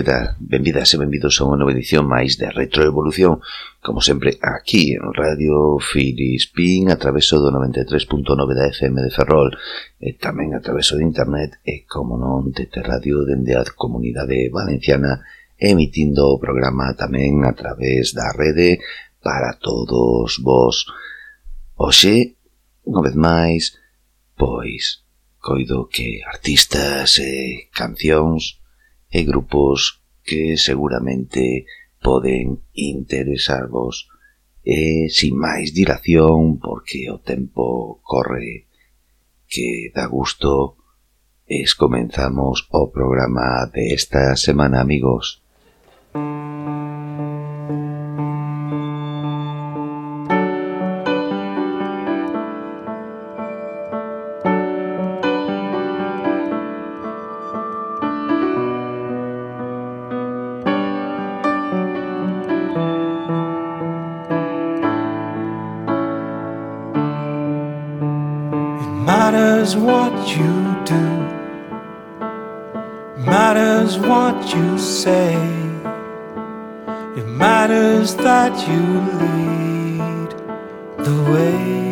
que dá benvidas e benvidos a unha nova edición máis de Retroevolución Como sempre, aquí en Radio Filispín A traveso do 93.9 da FM de Ferrol E tamén a traveso de internet E como non, de radio dende a Comunidade Valenciana Emitindo o programa tamén a través da rede Para todos vos. Oxe, unha vez máis Pois, coido que artistas e cancións e grupos que seguramente poden interesarvos. E sin máis dilación, porque o tempo corre que da gusto, es comenzamos o programa de esta semana, amigos. Música matters what you do, matters what you say, it matters that you lead the way.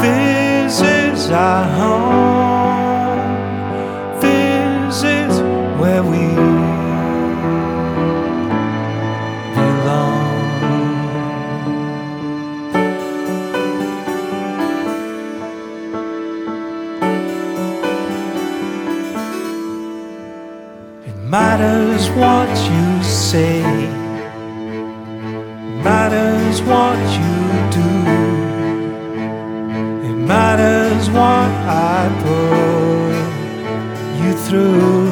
This is our home. This is where we belong. It matters what you say, matters what you what I put you through.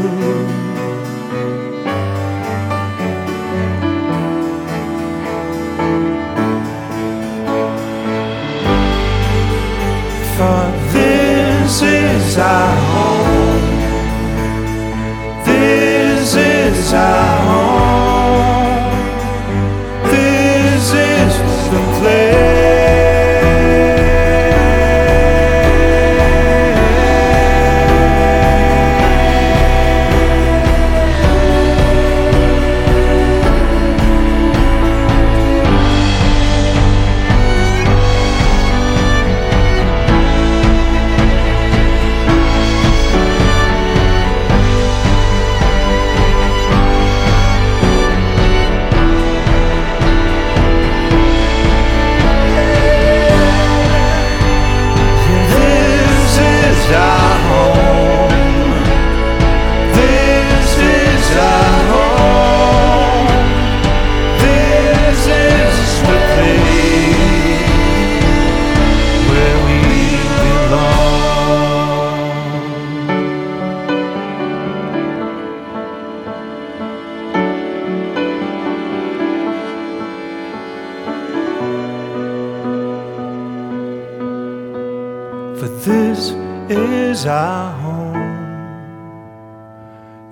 This is our home.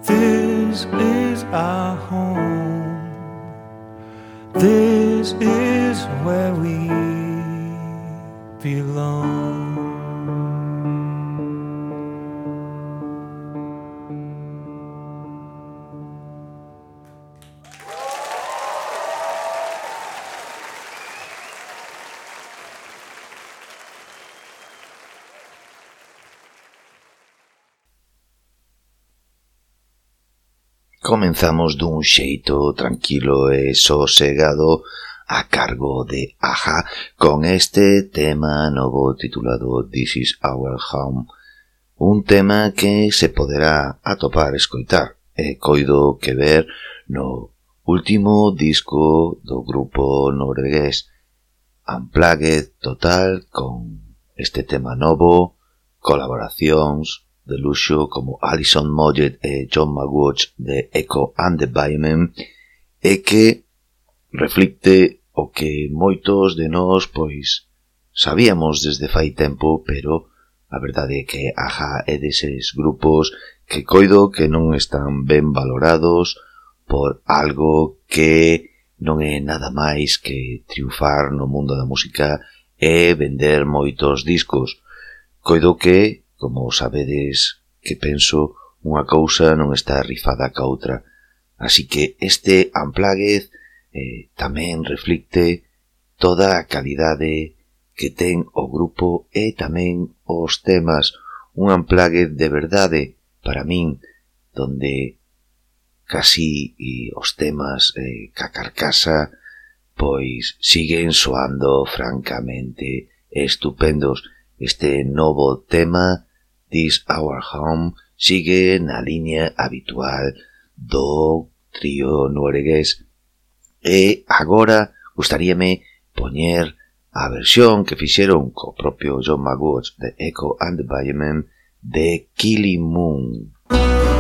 This is our home. This is where we belong. comenzamos dun xeito tranquilo e sosegado a cargo de Aja con este tema novo titulado This is Our Home, un tema que se poderá atopar, escoitar. E coido que ver no último disco do grupo noruegués Unplugged Total con este tema novo, colaboracións, de luxo como Alison Moyet e John McWatch de Echo and the Bymen e que reflicte o que moitos de nós pois sabíamos desde fai tempo, pero a verdade é que Aja é deses grupos que coido que non están ben valorados por algo que non é nada máis que triunfar no mundo da música e vender moitos discos. Coido que Como sabedes que penso, unha cousa non está rifada ca outra. Así que este Unplugged eh, tamén reflicte toda a calidade que ten o grupo e tamén os temas. Un Unplugged de verdade, para min, donde casi e os temas eh, ca carcasa pois siguen soando francamente estupendos. Este novo tema This Our Home sigue na liña habitual do trío noruegués e agora gustaríame poñer a versión que fixeron co propio John Magwood de Echo and the Bayman de Killing Moon. Música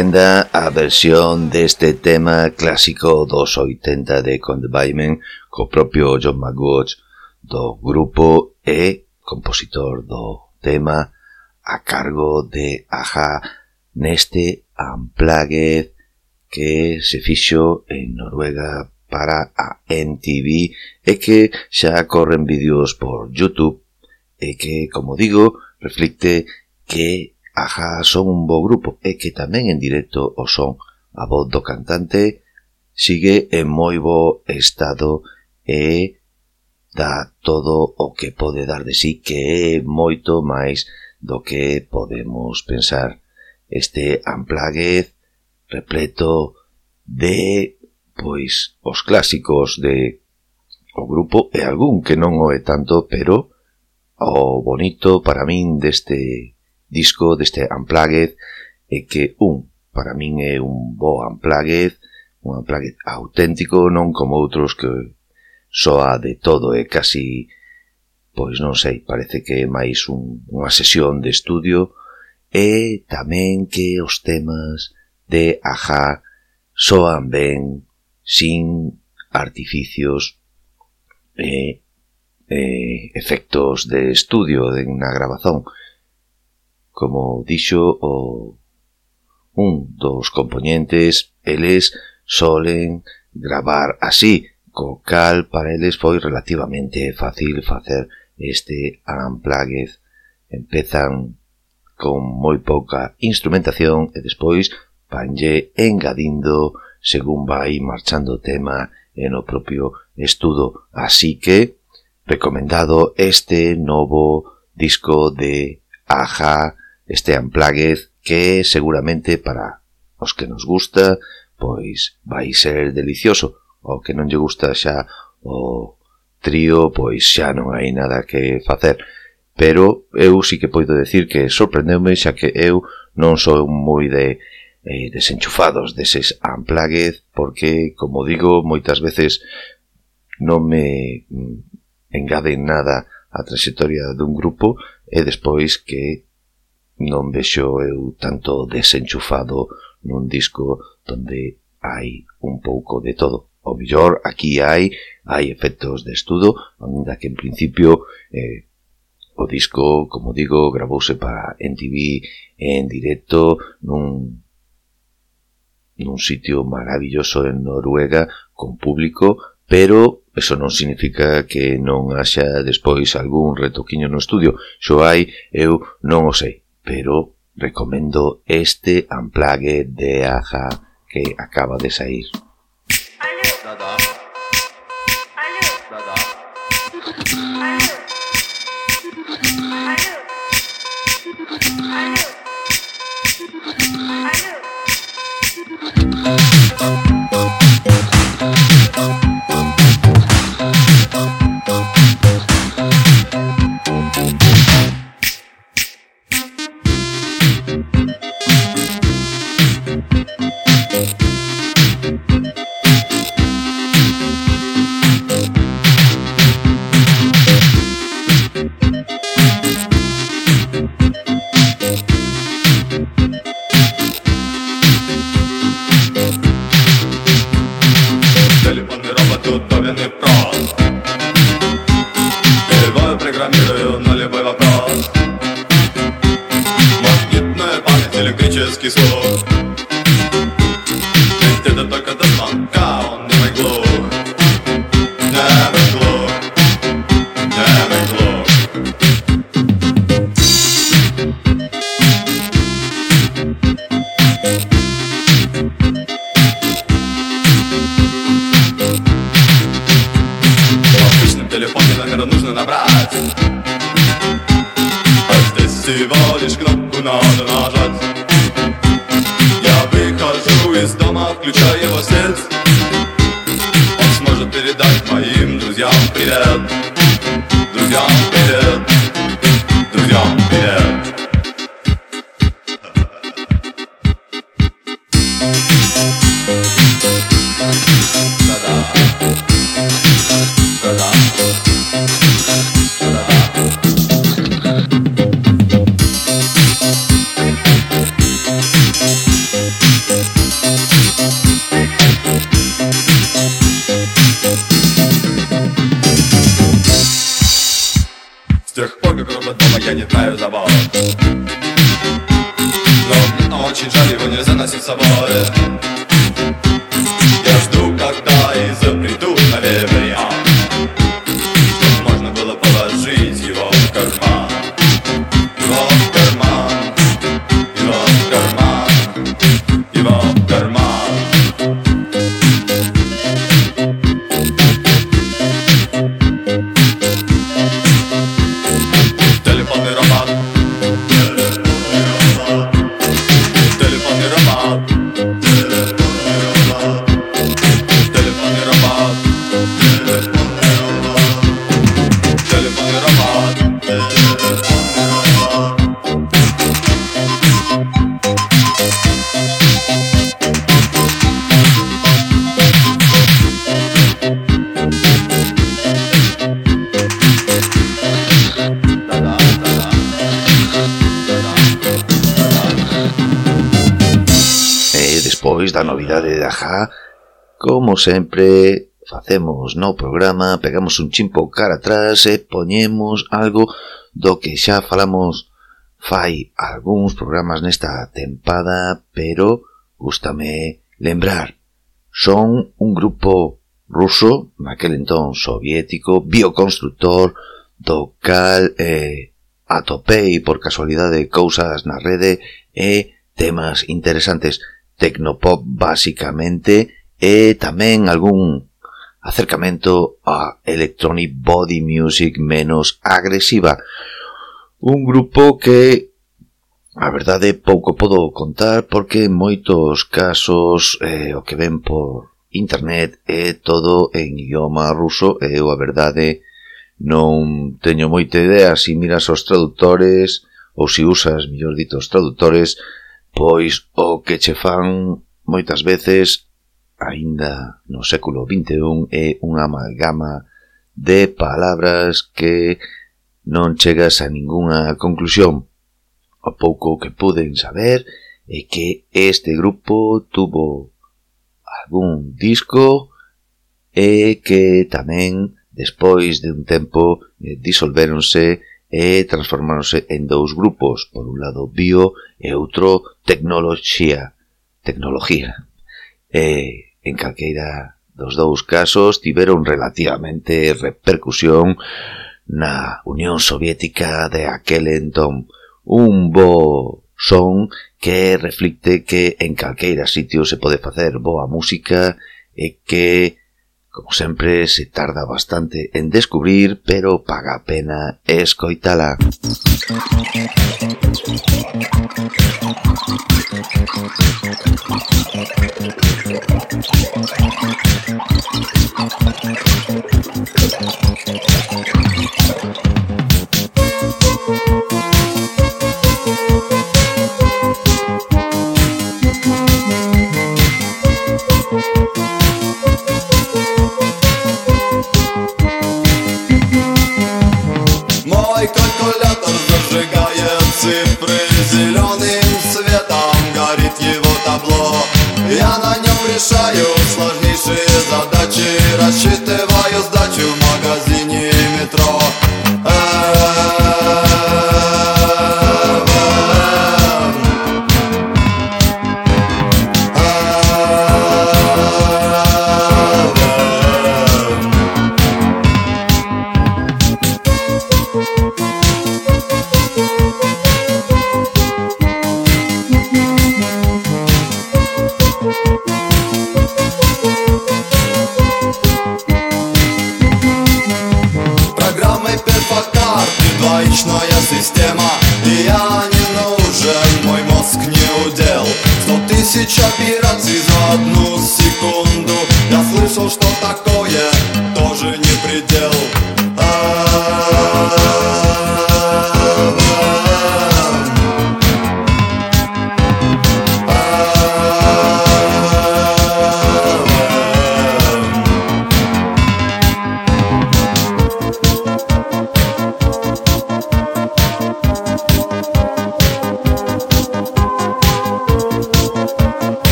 estupenda a versión deste tema clásico dos 80 de Confinement co propio John McGough do grupo e compositor do tema a cargo de Aja neste Unplugged que se fixo en Noruega para a NTV e que xa corren vídeos por Youtube e que, como digo, reflicte que Aja son un bo grupo e que tamén en directo o son. A voz do cantante sigue en moi bo estado e dá todo o que pode dar de sí, que é moito máis do que podemos pensar. Este amplaguez repleto de pois os clásicos de o grupo e algún que non o é tanto, pero o bonito para min deste disco deste Unplugged e que un, para min é un bo Unplugged, un Unplugged auténtico, non como outros que soa de todo e casi, pois non sei, parece que é máis un, unha sesión de estudio e tamén que os temas de Aja soan ben sin artificios e eh, eh, efectos de estudio na grabazón, Como dixo o un dos componentes, eles solen gravar así, co cal para eles foi relativamente fácil facer este unplugged. Empezan con moi pouca instrumentación e despois vanlle engadindo según vai marchando o tema en o propio estudo. Así que, recomendado este novo disco de Aja este Unplugged que seguramente para os que nos gusta pois vai ser delicioso. O que non lle gusta xa o trío pois xa non hai nada que facer. Pero eu sí que poido decir que sorprendeume xa que eu non sou moi de eh, desenchufados deses unplugged porque, como digo, moitas veces non me mm, engaden nada a trayectoria dun grupo e despois que non vexo eu tanto desenchufado nun disco donde hai un pouco de todo. O mellor aquí hai hai efectos de estudo, ainda que en principio eh, o disco, como digo, gravouse para NTV en directo nun nun sitio maravilloso en Noruega con público, pero eso non significa que non haxa despois algún retoquiño no estudio. Xo hai, eu non o sei. Pero recomendo este amplague de Aja que acaba de sair. esta novidade de Ajá, como sempre, facemos no programa, pegamos un chimpo cara atrás e poñemos algo do que xa falamos fai algúns programas nesta tempada, pero gustame lembrar. Son un grupo ruso, naquel entón soviético, bioconstructor, do cal eh, atopei por casualidade cousas na rede e temas interesantes tecnopop basicamente e tamén algún acercamento a electronic body music menos agresiva. Un grupo que A verdade pouco podo contar porque en moitos casos eh, o que ven por internet é todo en idioma ruso e eu a verdade non teño moita idea se miras os traductores ou se usas, mellor dito, os traductores pois o que che fan moitas veces, aínda no século XXI, é unha amalgama de palabras que non chegas a ningunha conclusión. O pouco que poden saber é que este grupo tuvo algún disco e que tamén despois de un tempo eh, disolveronse e transformáronse en dous grupos, por un lado bio e outro tecnoloxía, tecnología. E, en calqueira dos dous casos tiveron relativamente repercusión na Unión Soviética de aquel entón. Un bo son que reflicte que en calqueira sitio se pode facer boa música e que Como sempre, se tarda bastante en descubrir, pero paga pena escoitala. Música Я на нем решаю сложнейшие задачи Рассчитываю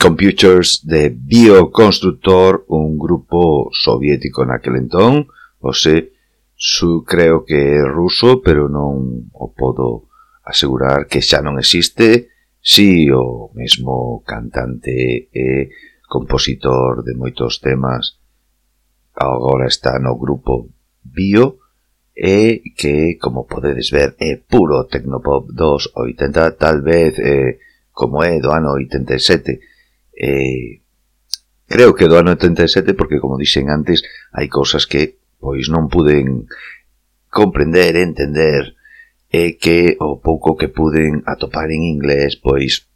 Computers de Bioconstructor, un grupo soviético naquel entón, o se, su, creo que é ruso, pero non o podo asegurar que xa non existe, si o mesmo cantante e compositor de moitos temas. Agora está no grupo Bio, e que, como podedes ver, é puro Tecnopop dos 80, tal vez eh, como é do ano 87, Eh, creo que do ano 87, porque, como dixen antes, hai cousas que pois non puden comprender, entender, e que o pouco que puden atopar en inglés, pois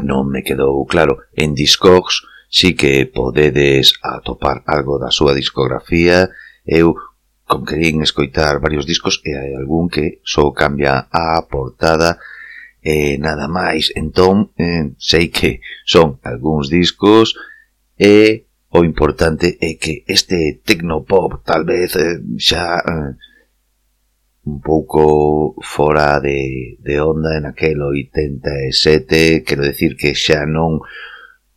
non me quedou claro. En Discogs sí que podedes atopar algo da súa discografía, eu con querín escoitar varios discos e hai algún que só cambia a portada e nada máis. Entón, eh, sei que son algúns discos e o importante é que este tecnopop tal vez eh, xa eh, un pouco fora de, de onda en aquel 87, quero decir que xa non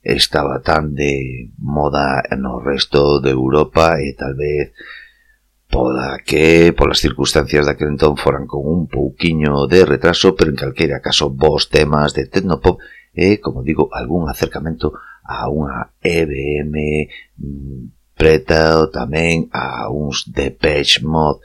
estaba tan de moda no resto de Europa e tal vez poda que, polas circunstancias daquel entón, foran con un pouquiño de retraso, pero en calqueira caso, vos temas de Tecnopop e, como digo, algún acercamento a unha EBM mm, preta ou tamén a uns Depeche Mode.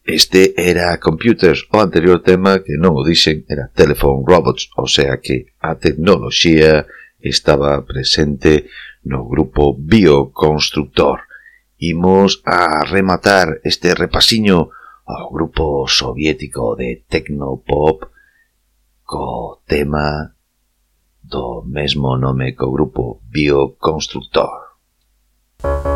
Este era Computers, o anterior tema que non o dixen era Telephone Robots, o sea que a tecnoloxía estaba presente no grupo Bioconstructor. Imos a rematar este repasiño ao grupo soviético de Tecnopop co tema do mesmo nome co grupo Bioconstructor. Música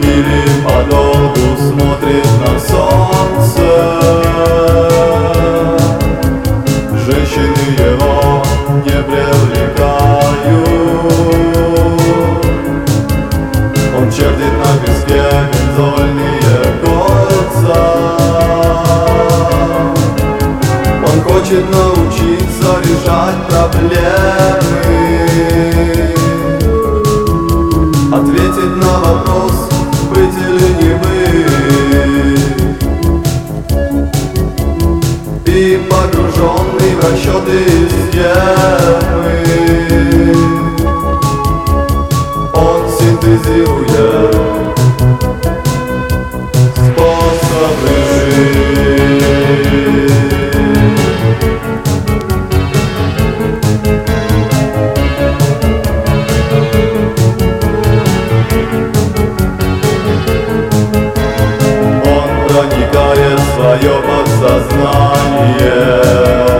Или подолгу смотрит на солнце. Женщины его не привлекают. Он чертит на песке бензольные кольца. Он хочет научиться решать проблемы. свидетели не мы. И погруженный в расчеты схемы Он синтезирует свое подсознание.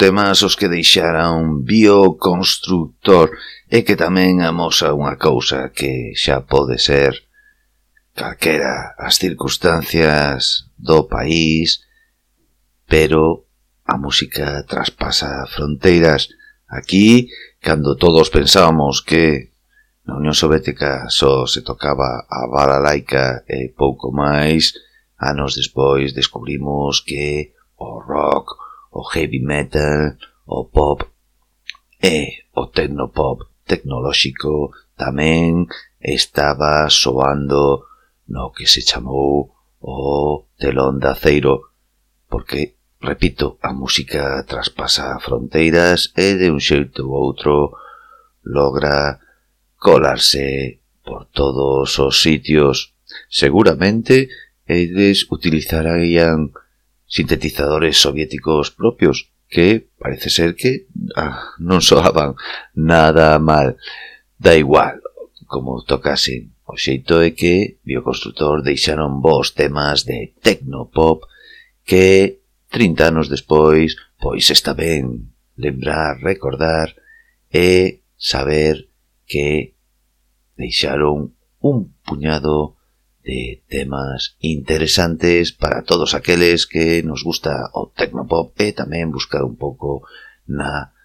temas os que deixara un bioconstructor e que tamén amosa unha cousa que xa pode ser calquera as circunstancias do país, pero a música traspasa fronteiras. Aquí, cando todos pensábamos que na Unión Soviética só se tocaba a vara laica e pouco máis, anos despois descubrimos que o rock, o heavy metal, o pop e o tecnopop tecnolóxico tamén estaba soando no que se chamou o telón de aceiro, porque, repito, a música traspasa fronteiras e de un xeito ou outro logra colarse por todos os sitios. Seguramente eles utilizarían sintetizadores soviéticos propios que parece ser que ah, non soaban nada mal. Da igual, como tocasen. O xeito é que Bioconstructor deixaron vos temas de tecnopop que 30 anos despois pois está ben lembrar, recordar e saber que deixaron un puñado de temas interesantes para todos aqueles que nos gusta o tecnopop e tamén buscar un pouco na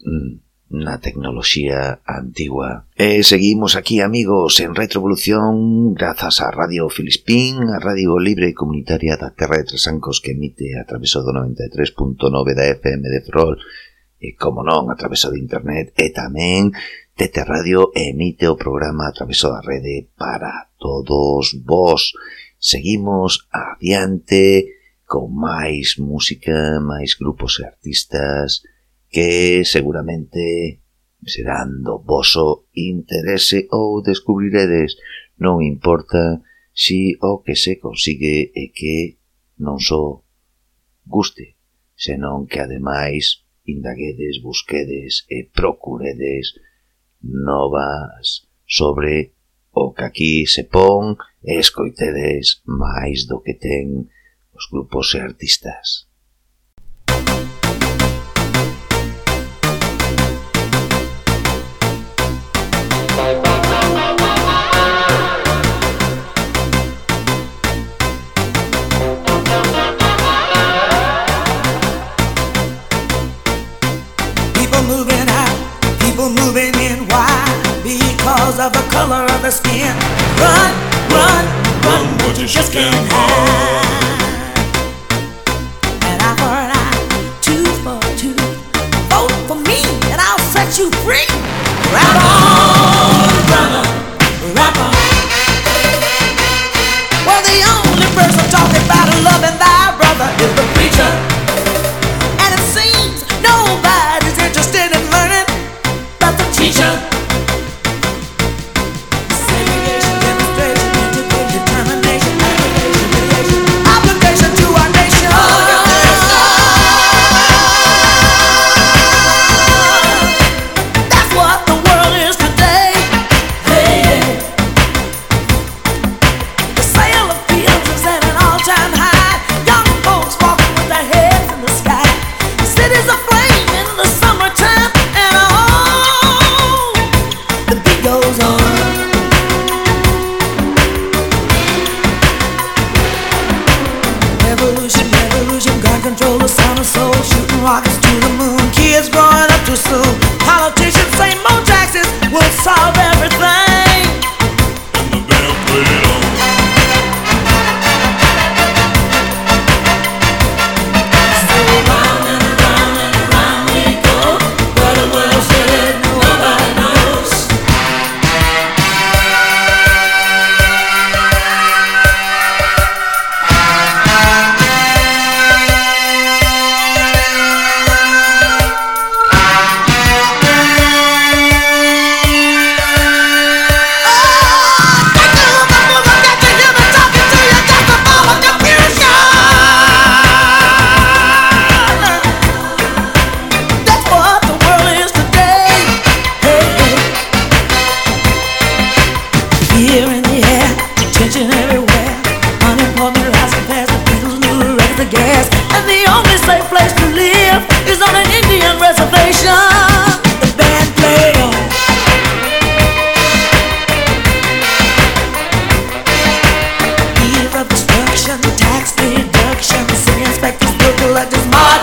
mm, na tecnoloxía antigua. E seguimos aquí, amigos, en Retrovolución, grazas a Radio Filispín, a Radio Libre e Comunitaria da Terra de Tresancos que emite a traveso do 93.9 da FM de Ferrol e, como non, a traveso de Internet e tamén Tete Radio emite o programa a traveso da rede para todos vos. Seguimos adiante con máis música, máis grupos e artistas que seguramente serán do voso interese ou descubriredes. Non importa si o que se consigue é que non só guste, senón que ademais indaguedes, busquedes e procuredes novas sobre o que aquí se pon e escoitedes máis do que ten os grupos e artistas. Skin. Run, run, run, but you just can't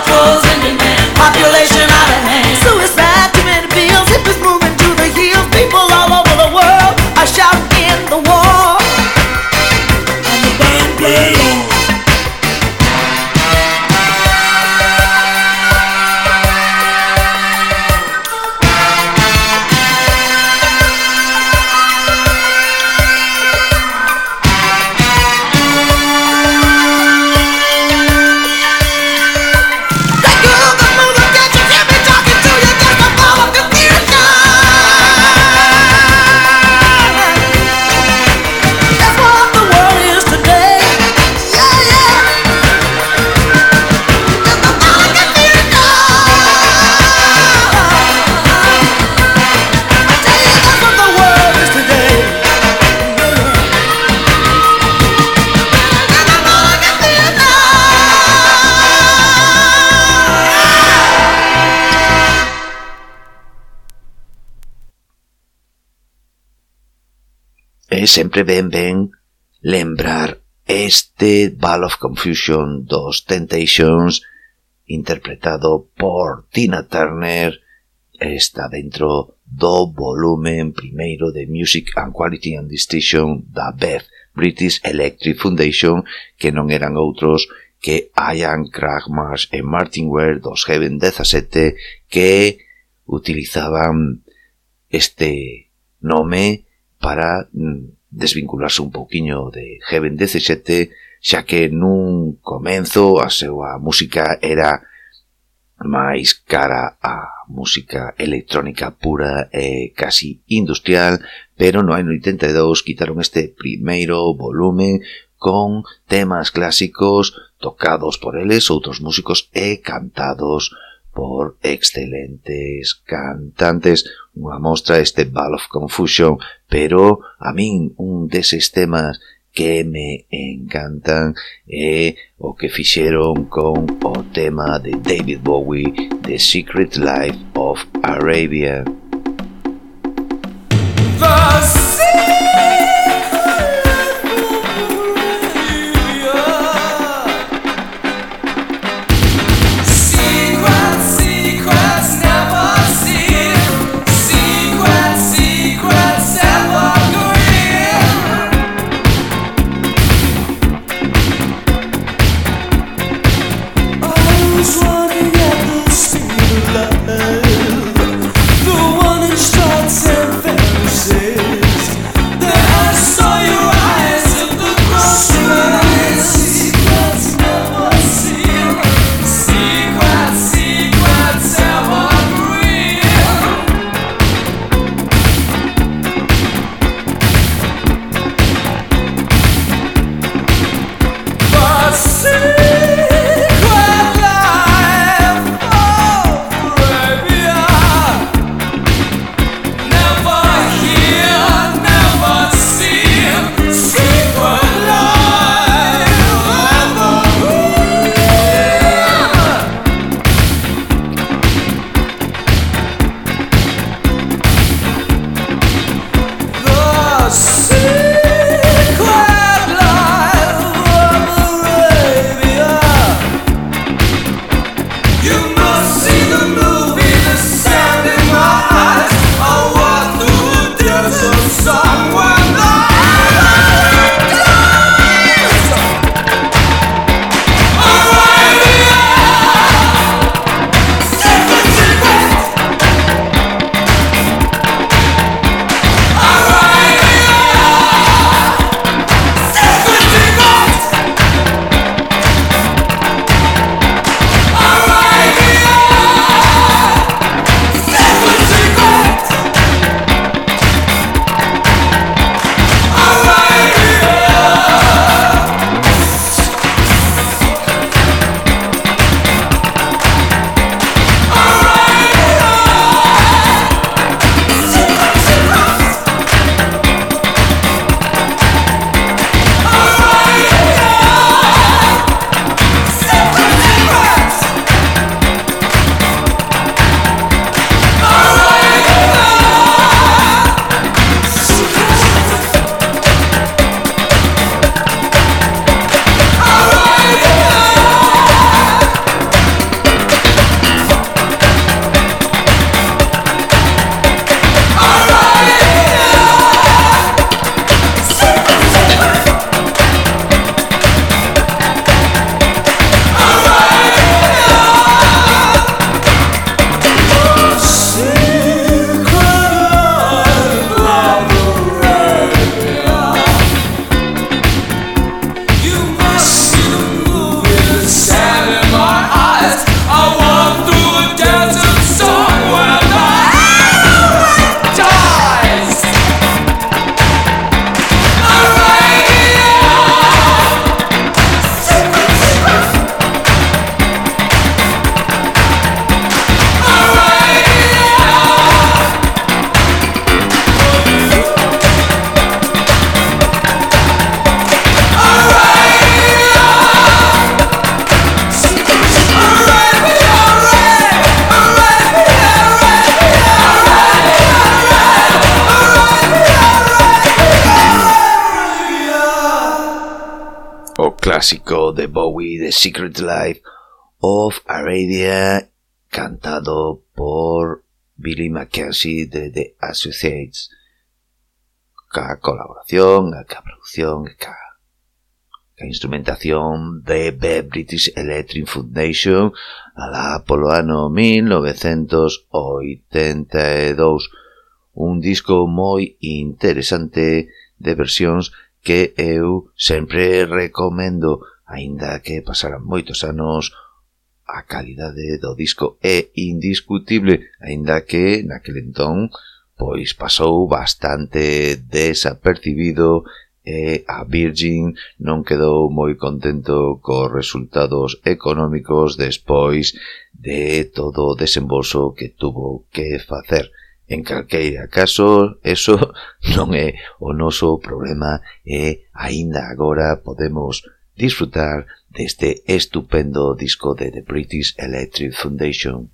close sempre ben ben lembrar este Ball of Confusion dos Temptations interpretado por Tina Turner. Está dentro do volumen primeiro de Music and Quality and Distinction da Beth British Electric Foundation que non eran outros que Ian Kragmars e Martin Ware dos Heaven 17 que utilizaban este nome para mm, desvincularse un pouquiño de Heaven 17, xa que nun comenzo a súa música era máis cara a música electrónica pura e casi industrial, pero no ano 82 quitaron este primeiro volumen con temas clásicos tocados por eles, outros músicos e cantados por excelentes cantantes, unha mostra este Ball of Confusion, pero a min un deses temas que me encantan é o que fixeron con o tema de David Bowie The Secret Life of Arabia. The clásico de Bowie, The Secret Life of Arabia, cantado por Billy Mackenzie de The Associates. Ca colaboración, ca producción, ca, ca instrumentación de The British Electric Foundation alá polo ano 1982. Un disco moi interesante de versións que eu sempre recomendo, aínda que pasaran moitos anos, a calidade do disco é indiscutible, aínda que naquel entón pois pasou bastante desapercibido e a Virgin non quedou moi contento cos resultados económicos despois de todo o desembolso que tuvo que facer. En calqueira caso, eso non é o noso problema e aínda agora podemos disfrutar deste estupendo disco de The British Electric Foundation.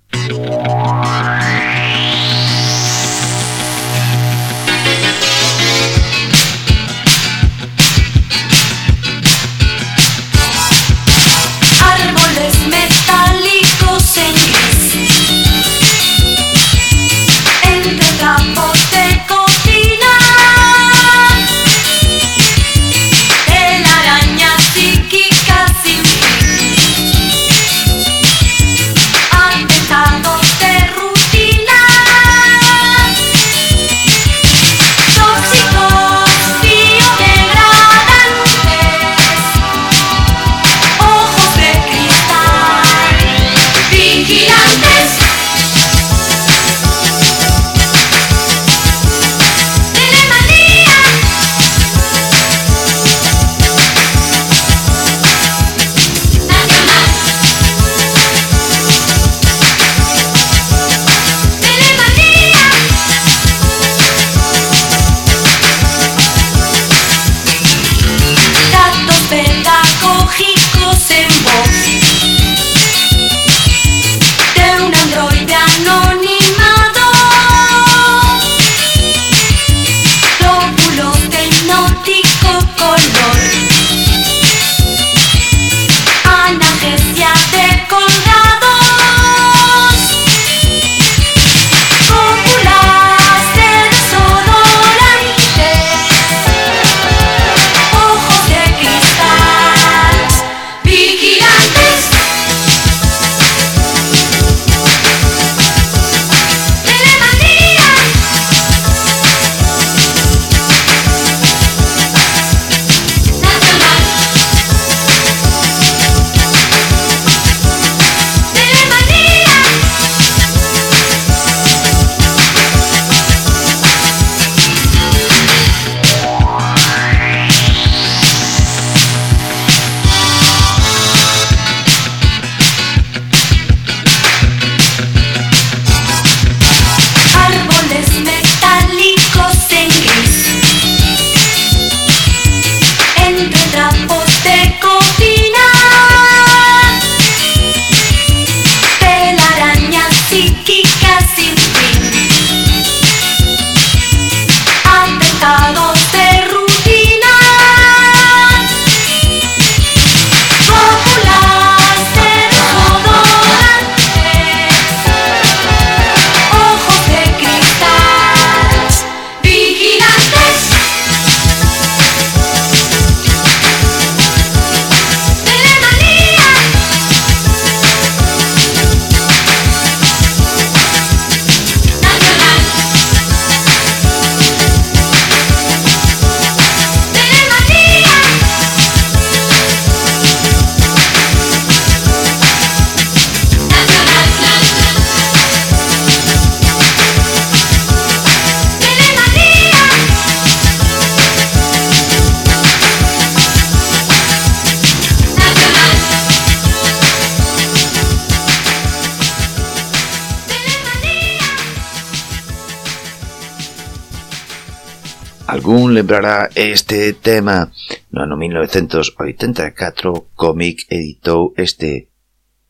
tocará este tema. No ano 1984, Comic editou este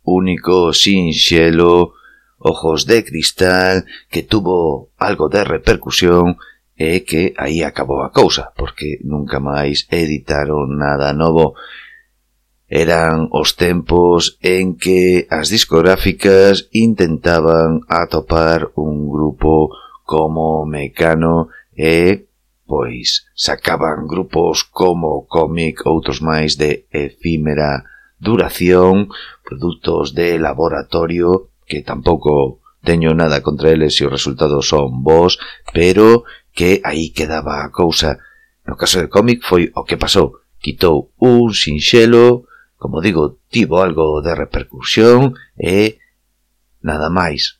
único sinxelo Ojos de Cristal que tuvo algo de repercusión e que aí acabou a cousa, porque nunca máis editaron nada novo. Eran os tempos en que as discográficas intentaban atopar un grupo como Mecano e pois sacaban grupos como cómic, outros máis de efímera duración, produtos de laboratorio, que tampouco teño nada contra eles se os resultados son vos, pero que aí quedaba a cousa. No caso de cómic foi o que pasou. Quitou un sinxelo, como digo, tivo algo de repercusión e nada máis.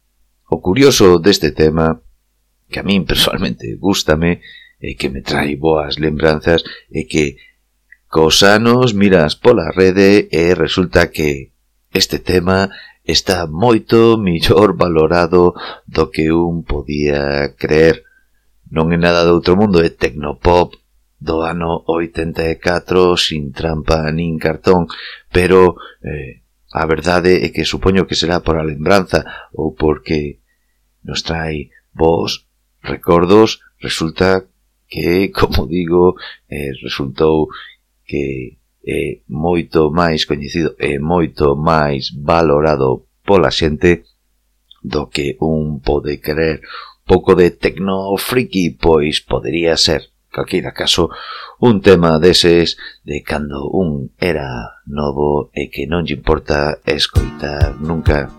O curioso deste tema, que a min personalmente gustame, e que me trai boas lembranzas e que cos anos miras pola rede e resulta que este tema está moito millor valorado do que un podía creer. Non é nada de outro mundo, é tecnopop do ano 84 sin trampa nin cartón, pero eh, a verdade é que supoño que será por a lembranza ou porque nos trai vos recordos, resulta que, como digo, eh, resultou que é moito máis coñecido e moito máis valorado pola xente do que un pode querer pouco de tecno friki, pois podería ser, calquera caso, un tema deses de cando un era novo e que non lle importa escoitar nunca.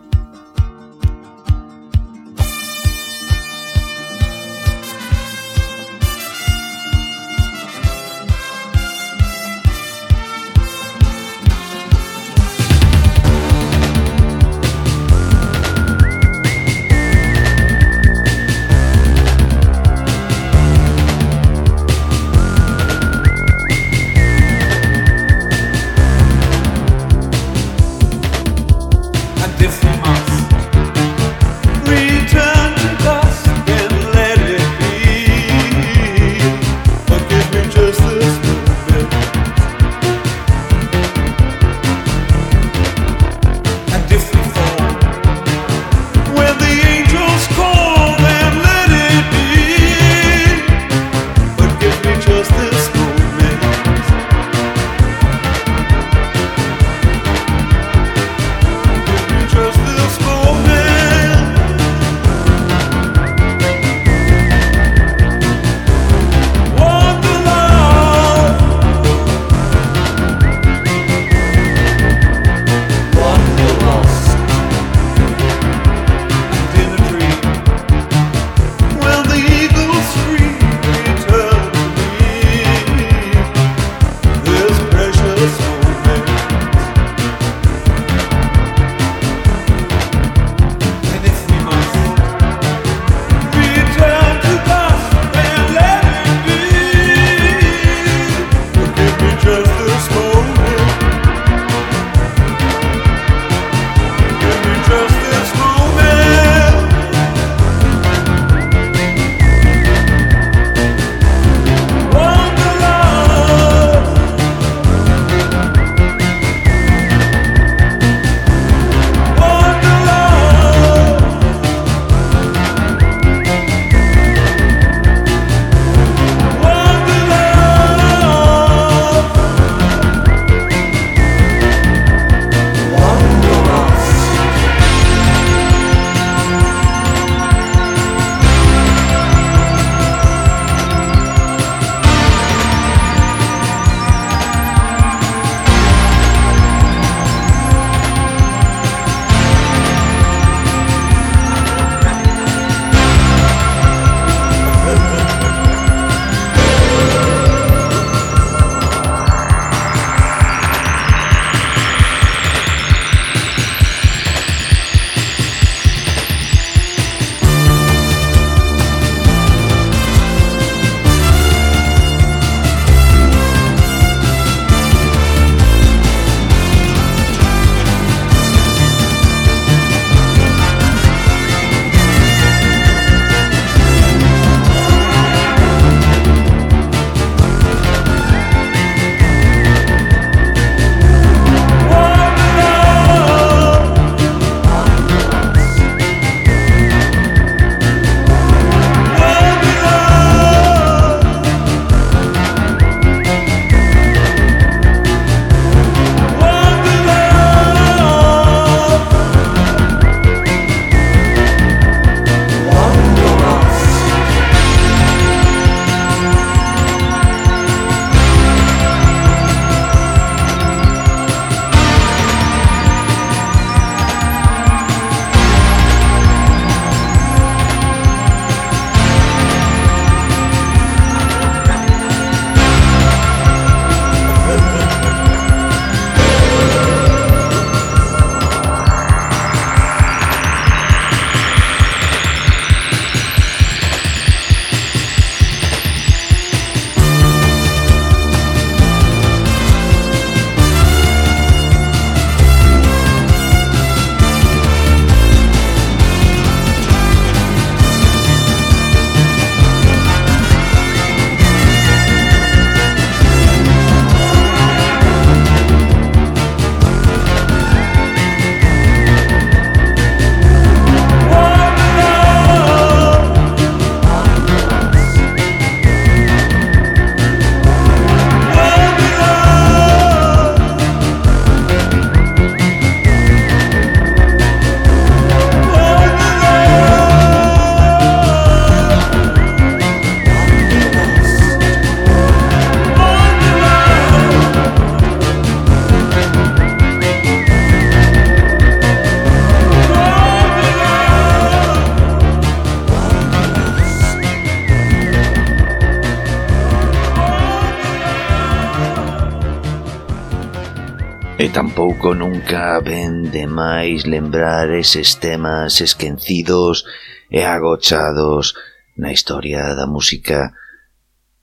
Caben demais lembrar eses temas esquecidos e agochados na historia da música.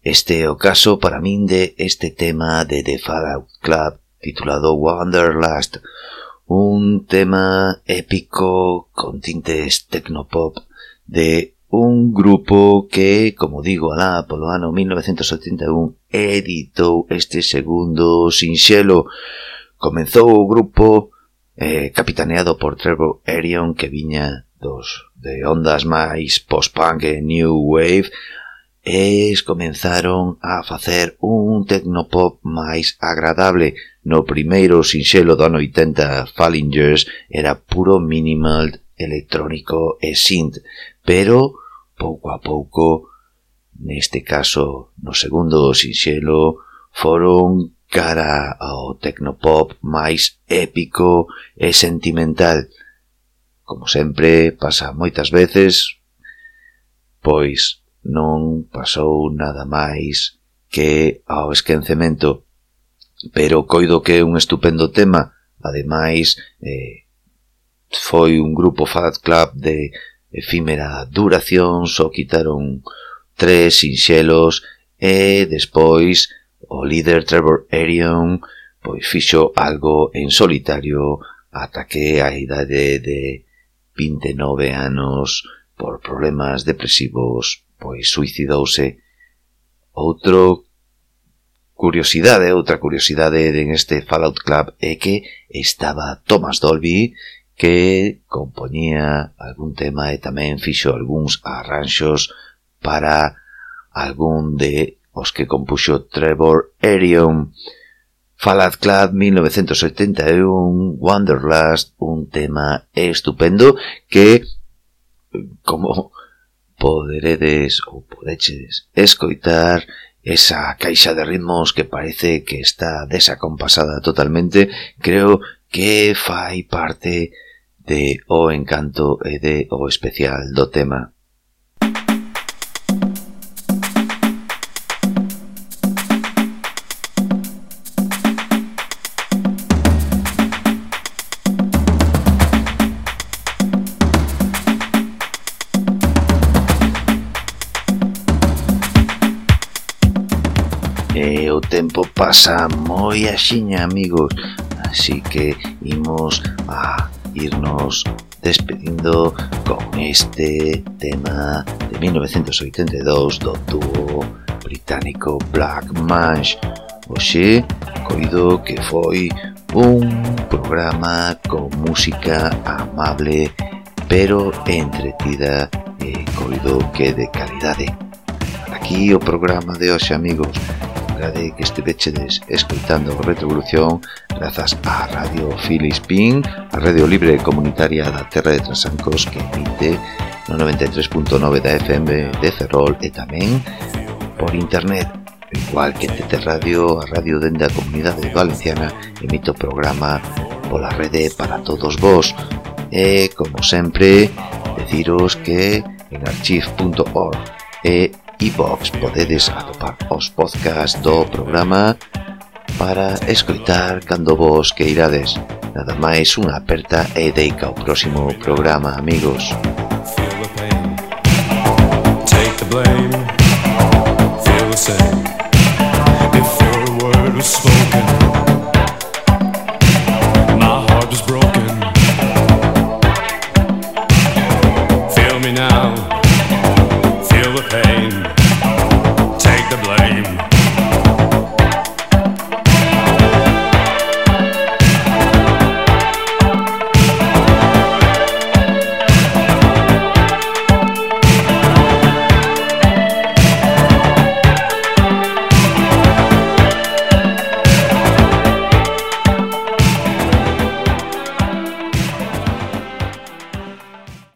Este é o caso para min de este tema de The Fallout Club titulado Wanderlust, un tema épico con tintes tecnopop de un grupo que, como digo, alá polo ano 1971 editou este segundo sinxelo Comenzou o grupo eh, capitaneado por Trevor Arion que viña dos de ondas máis post-punk e new wave e comenzaron a facer un tecnopop máis agradable. No primeiro sinxelo do ano 80 Fallingers era puro minimal electrónico e synth, pero pouco a pouco, neste caso no segundo sinxelo, foron cara ao tecnopop máis épico e sentimental. Como sempre, pasa moitas veces, pois non pasou nada máis que ao esquecemento. Pero coido que é un estupendo tema, ademais, eh, foi un grupo Fat Club de efímera duración, só quitaron tres sinxelos e despois o líder Trevor Arion pois fixo algo en solitario ata que a idade de 29 anos por problemas depresivos pois suicidouse. Outro curiosidade, outra curiosidade en este Fallout Club é que estaba Thomas Dolby que compoñía algún tema e tamén fixo algúns arranxos para algún de os que compuxo Trevor Arion. Falad Club 1971, Wanderlust, un tema estupendo que, como poderedes ou podeches escoitar, esa caixa de ritmos que parece que está desacompasada totalmente, creo que fai parte de o encanto e de o especial do tema. tempo pasa moi axiña, amigos. Así que imos a irnos despedindo con este tema de 1982 do dúo británico Black Manch. Oxe, coido que foi un programa con música amable pero entretida e coido que de calidade. Aquí o programa de hoxe, amigos de que estivechedes escoitando Retrovolución grazas á Radio Filispín, a Radio Libre Comunitaria da Terra de Transancos que emite no 93.9 da FM de Ferrol e tamén por internet igual que en Tete Radio, a Radio Dende a Comunidade Valenciana emite o programa pola rede para todos vos. e como sempre deciros que en archive.org e iVox podedes atopar os podcast do programa para escoitar cando vos queirades. Nada máis unha aperta e deica ao próximo programa, amigos. Feel the pain. Take the blame. Feel the same. If your word was spoken